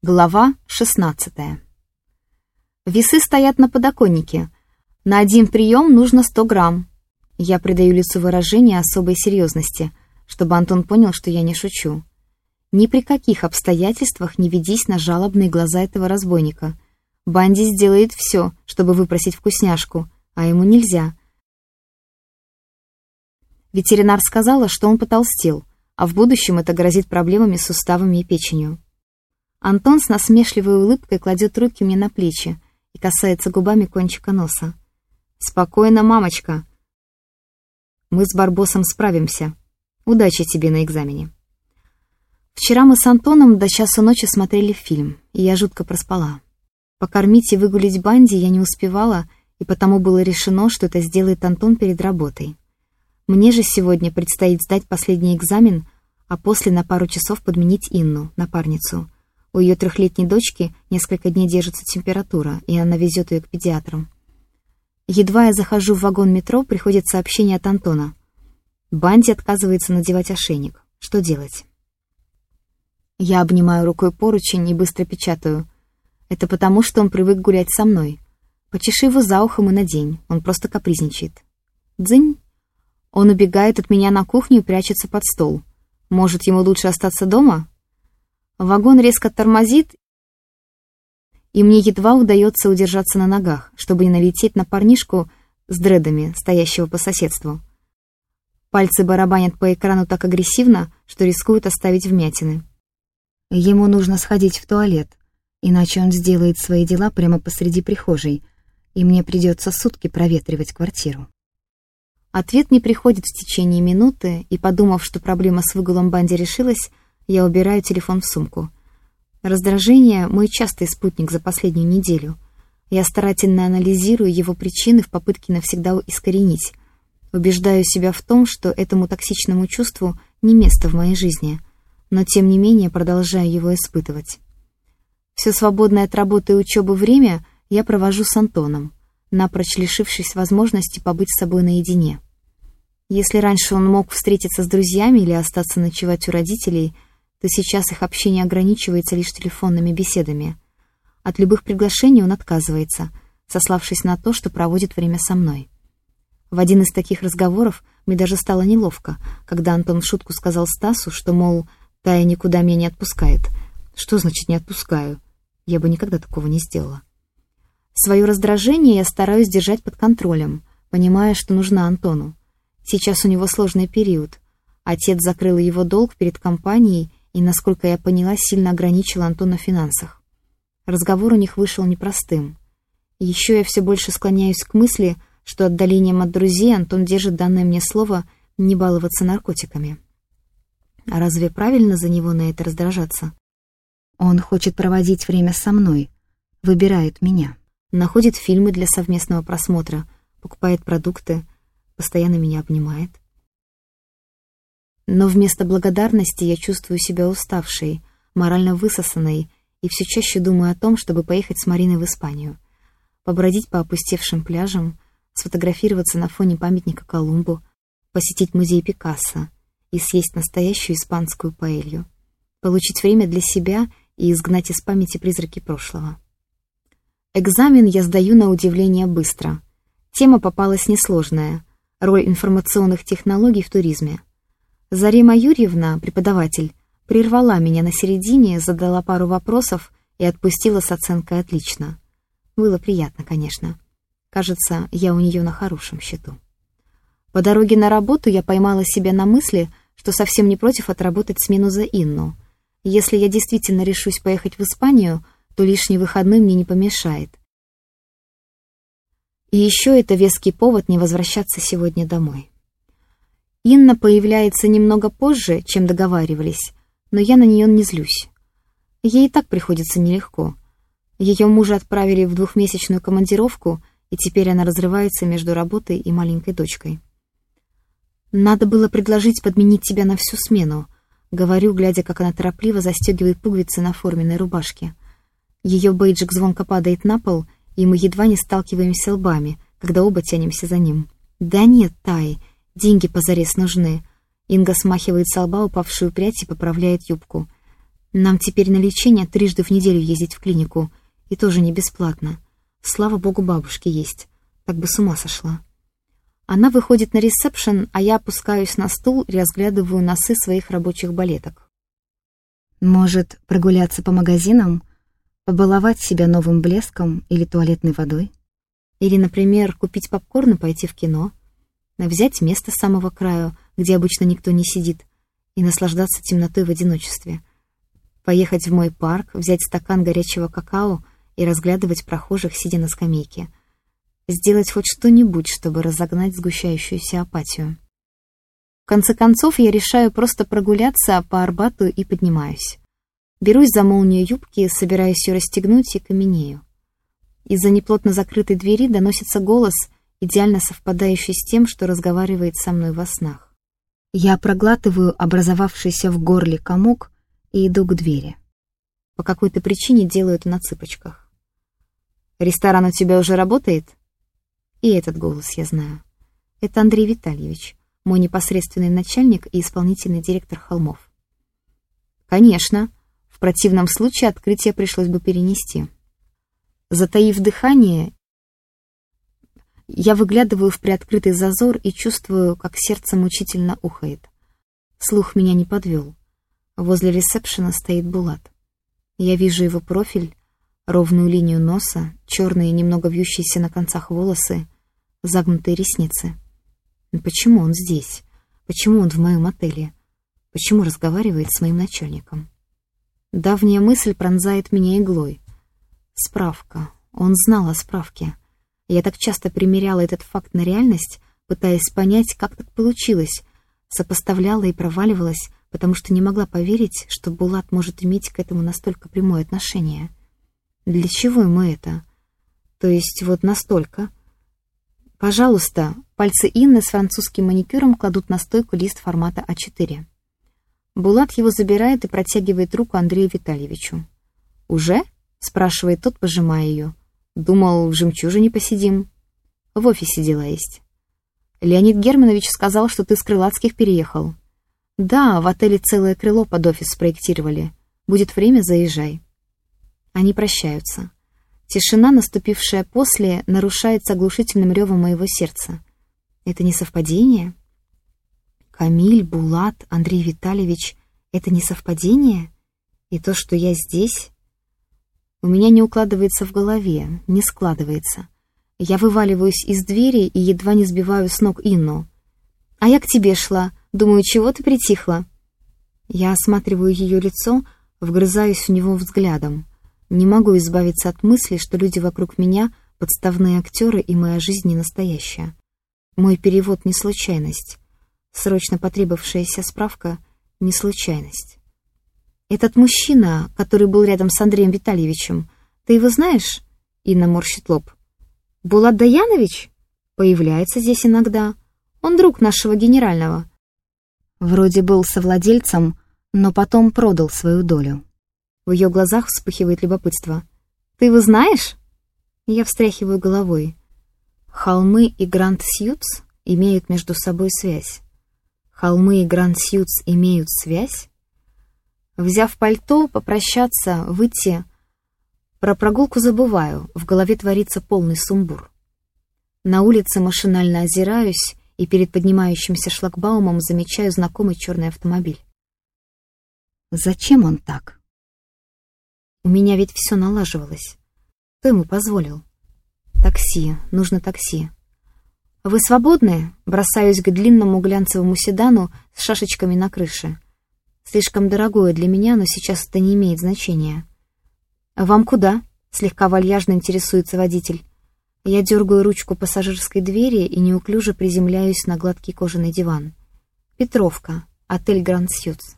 Глава 16. Весы стоят на подоконнике. На один прием нужно 100 грамм. Я придаю лицу выражение особой серьезности, чтобы Антон понял, что я не шучу. Ни при каких обстоятельствах не ведись на жалобные глаза этого разбойника. Банди сделает все, чтобы выпросить вкусняшку, а ему нельзя. Ветеринар сказала, что он потолстел, а в будущем это грозит проблемами с суставами и печенью. Антон с насмешливой улыбкой кладет руки мне на плечи и касается губами кончика носа. «Спокойно, мамочка. Мы с Барбосом справимся. Удачи тебе на экзамене». Вчера мы с Антоном до часу ночи смотрели фильм, и я жутко проспала. Покормить и выгулить Банди я не успевала, и потому было решено, что это сделает Антон перед работой. Мне же сегодня предстоит сдать последний экзамен, а после на пару часов подменить Инну, напарницу — у ее трехлетней дочки несколько дней держится температура, и она везет ее к педиатрам. Едва я захожу в вагон метро, приходит сообщение от Антона. Банди отказывается надевать ошейник. Что делать? Я обнимаю рукой поручень и быстро печатаю. Это потому, что он привык гулять со мной. Почеши его за ухом и надень, он просто капризничает. Дзынь. Он убегает от меня на кухню и прячется под стол. Может, ему лучше остаться дома? Вагон резко тормозит, и мне едва удается удержаться на ногах, чтобы не налететь на парнишку с дредами, стоящего по соседству. Пальцы барабанят по экрану так агрессивно, что рискуют оставить вмятины. Ему нужно сходить в туалет, иначе он сделает свои дела прямо посреди прихожей, и мне придется сутки проветривать квартиру. Ответ не приходит в течение минуты, и, подумав, что проблема с выгулом банди решилась, я убираю телефон в сумку. Раздражение — мой частый спутник за последнюю неделю. Я старательно анализирую его причины в попытке навсегда искоренить. Убеждаю себя в том, что этому токсичному чувству не место в моей жизни, но тем не менее продолжаю его испытывать. Все свободное от работы и учебы время я провожу с Антоном, напрочь лишившись возможности побыть с собой наедине. Если раньше он мог встретиться с друзьями или остаться ночевать у родителей — то сейчас их общение ограничивается лишь телефонными беседами. От любых приглашений он отказывается, сославшись на то, что проводит время со мной. В один из таких разговоров мне даже стало неловко, когда Антон в шутку сказал Стасу, что, мол, Тая никуда меня не отпускает. Что значит «не отпускаю»? Я бы никогда такого не сделала. Свое раздражение я стараюсь держать под контролем, понимая, что нужна Антону. Сейчас у него сложный период. Отец закрыл его долг перед компанией и, насколько я поняла, сильно ограничила Антона в финансах. Разговор у них вышел непростым. еще я все больше склоняюсь к мысли, что отдалением от друзей Антон держит данное мне слово не баловаться наркотиками. А разве правильно за него на это раздражаться? Он хочет проводить время со мной, выбирает меня, находит фильмы для совместного просмотра, покупает продукты, постоянно меня обнимает. Но вместо благодарности я чувствую себя уставшей, морально высосанной и все чаще думаю о том, чтобы поехать с Мариной в Испанию. Побродить по опустевшим пляжам, сфотографироваться на фоне памятника Колумбу, посетить музей Пикассо и съесть настоящую испанскую паэлью. Получить время для себя и изгнать из памяти призраки прошлого. Экзамен я сдаю на удивление быстро. Тема попалась несложная — роль информационных технологий в туризме — Зарима Юрьевна, преподаватель, прервала меня на середине, задала пару вопросов и отпустила с оценкой «отлично». Было приятно, конечно. Кажется, я у нее на хорошем счету. По дороге на работу я поймала себя на мысли, что совсем не против отработать смену за Инну. Если я действительно решусь поехать в Испанию, то лишний выходной мне не помешает. И еще это веский повод не возвращаться сегодня домой. Инна появляется немного позже, чем договаривались, но я на нее не злюсь. Ей и так приходится нелегко. Ее мужа отправили в двухмесячную командировку, и теперь она разрывается между работой и маленькой дочкой. «Надо было предложить подменить тебя на всю смену», — говорю, глядя, как она торопливо застегивает пуговицы на форменной рубашке. Ее бейджик звонко падает на пол, и мы едва не сталкиваемся лбами, когда оба тянемся за ним. «Да нет, Тай, Деньги позарез нужны. Инга смахивает с лба упавшую прядь и поправляет юбку. Нам теперь на лечение трижды в неделю ездить в клинику, и тоже не бесплатно. Слава богу, бабушки есть. Так бы с ума сошла. Она выходит на ресепшн, а я опускаюсь на стул и разглядываю носы своих рабочих балеток. Может, прогуляться по магазинам, побаловать себя новым блеском или туалетной водой? Или, например, купить попкорн и пойти в кино? Взять место с самого краю, где обычно никто не сидит, и наслаждаться темнотой в одиночестве. Поехать в мой парк, взять стакан горячего какао и разглядывать прохожих, сидя на скамейке. Сделать хоть что-нибудь, чтобы разогнать сгущающуюся апатию. В конце концов, я решаю просто прогуляться по Арбату и поднимаюсь. Берусь за молнию юбки, собираюсь ее расстегнуть и каменею. Из-за неплотно закрытой двери доносится голос, идеально совпадающий с тем, что разговаривает со мной во снах. Я проглатываю образовавшийся в горле комок и иду к двери. По какой-то причине делаю это на цыпочках. Ресторан у тебя уже работает? И этот голос я знаю. Это Андрей Витальевич, мой непосредственный начальник и исполнительный директор холмов. Конечно, в противном случае открытие пришлось бы перенести. Затаив дыхание, я выглядываю в приоткрытый зазор и чувствую, как сердце мучительно ухает. Слух меня не подвел. Возле ресепшена стоит Булат. Я вижу его профиль, ровную линию носа, черные, немного вьющиеся на концах волосы, загнутые ресницы. Почему он здесь? Почему он в моем отеле? Почему разговаривает с моим начальником? Давняя мысль пронзает меня иглой. Справка. Он знал о справке. Я так часто примеряла этот факт на реальность, пытаясь понять, как так получилось, сопоставляла и проваливалась, потому что не могла поверить, что Булат может иметь к этому настолько прямое отношение. Для чего ему это? То есть вот настолько. Пожалуйста, пальцы Инны с французским маникюром кладут на стойку лист формата А4. Булат его забирает и протягивает руку Андрею Витальевичу. «Уже?» — спрашивает тот, пожимая ее. «Думал, в жемчужине посидим». «В офисе дела есть». «Леонид Германович сказал, что ты с Крылатских переехал». «Да, в отеле целое крыло под офис спроектировали. Будет время, заезжай». Они прощаются. Тишина, наступившая после, нарушается оглушительным ревом моего сердца. Это не совпадение? Камиль, Булат, Андрей Витальевич — это не совпадение? И то, что я здесь? У меня не укладывается в голове, не складывается. Я вываливаюсь из двери и едва не сбиваю с ног Инну. «А я к тебе шла. Думаю, чего ты притихла?» Я осматриваю ее лицо, вгрызаюсь в него взглядом. Не могу избавиться от мысли, что люди вокруг меня — подставные актеры, и моя жизнь не настоящая. Мой перевод — не случайность. Срочно потребовавшаяся справка — не случайность. «Этот мужчина, который был рядом с Андреем Витальевичем, ты его знаешь?» Инна морщит лоб. «Булат Даянович?» «Появляется здесь иногда. Он друг нашего генерального». Вроде был совладельцем, но потом продал свою долю. В ее глазах вспыхивает любопытство. «Ты его знаешь?» Я встряхиваю головой. Холмы и Гранд Сьюз имеют между собой связь. Холмы и Гранд Сьюз имеют связь? Взяв пальто, попрощаться, выйти... Про прогулку забываю, в голове творится полный сумбур. На улице машинально озираюсь и перед поднимающимся шлагбаумом замечаю знакомый черный автомобиль. Зачем он так? У меня ведь все налаживалось. Кто ему позволил? Такси, нужно такси. Вы свободны? Бросаюсь к длинному глянцевому седану с шашечками на крыше. Слишком дорогое для меня, но сейчас это не имеет значения. Вам куда? Слегка вальяжно интересуется водитель. Я дергаю ручку пассажирской двери и неуклюже приземляюсь на гладкий кожаный диван. Петровка, отель Гранд Сьюз.